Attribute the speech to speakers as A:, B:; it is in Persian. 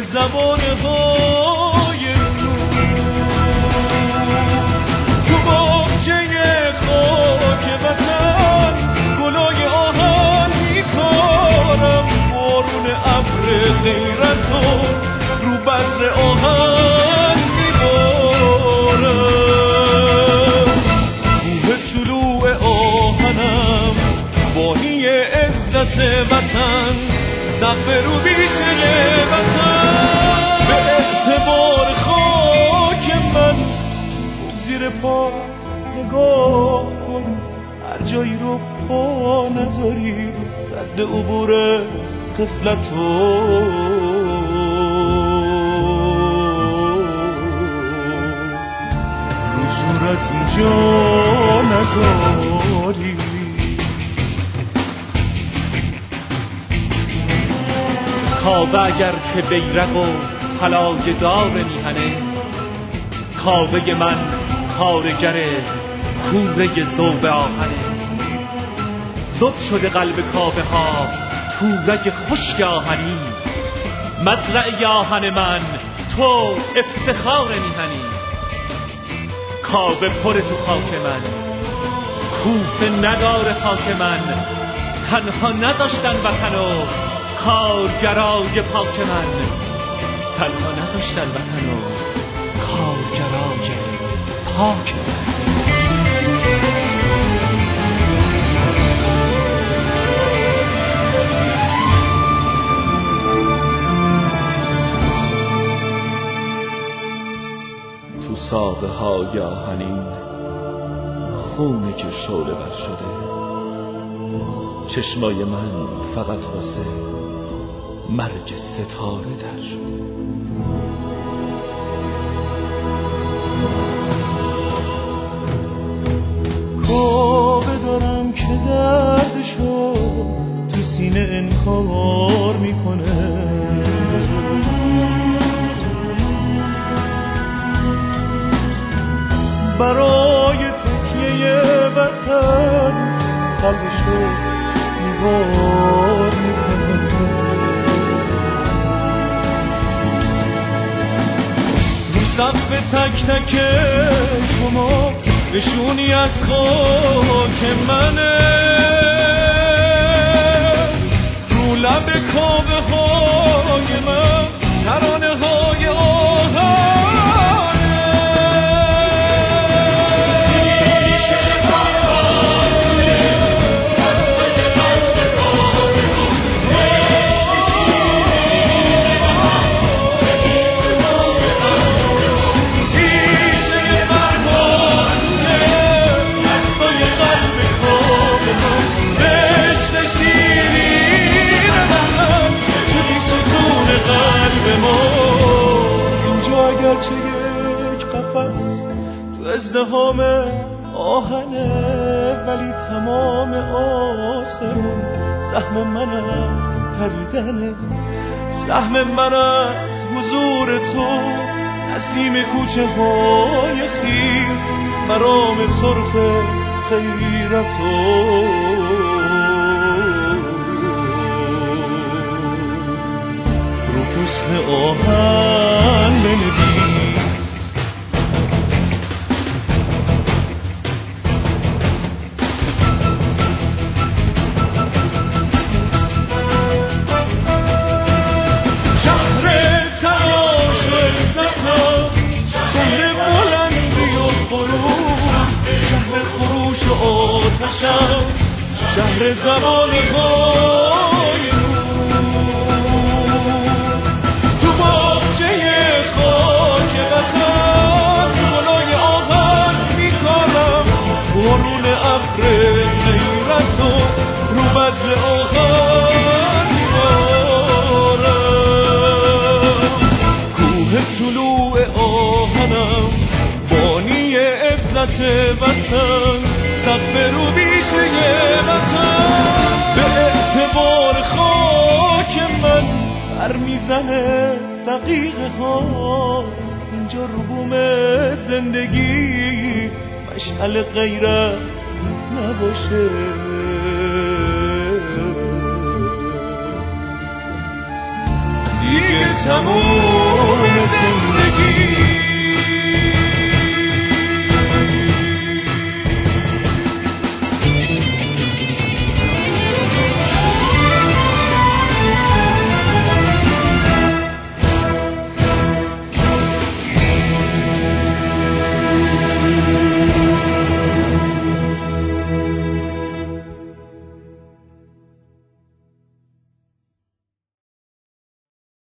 A: زبان های تو. باغچه خاک وطن گلای آهن میکارم بارون ابر غیرت رو بذر آهن میبارم. کوه طلوع آهنم بانی عزت وطن. سقف رو نگاه کن هر جایی رو پا نذاری رد عبور قفلتو رو صورت اینجا نذاری
B: کعبه اگر که بیرق و پلای دار میهنه کعبه من کارگر کوره ذوب آهنه زد شده قلب کعبه ها تورج خشک آهنی. مزرع آهن من تو افتخار میهنی. کعبه پر تو خاک من کوفه نداره خاک من. تنها نذاشتن وطن و کارگرای پاک من. تنها نذاشتن وطن و کارگرای پاک
A: تو ساقه های آهنین خونه که شعله بر شده. چشمای من فقط واسه مرگ ستاره در شده. که دردشو تو سینه انکار می‌کنه. برای تکیه وطن قلبشو دیوار می‌کنه. رو صف تک تک شما نشونی از خاک منه. رو لب کابه های من ازدهام آهنه ولی تمام آسمون سهم من از پریدنه. سهم من از حضور تو نسیم کوچه های خیز مرام سرخ خیرتو رو پوست آهن بنویس. شهر زبان های تو باغچه خاک وطن گلای آهن میکارم برون ابر غیرت و رو بذر آهن میبارم. کوه طلوع آهنم بانی عزت وطن. بر می‌زنه دقیقه ها اینجا رو بوم زندگی. مشعل غیرت نباشه. دیگه تموم.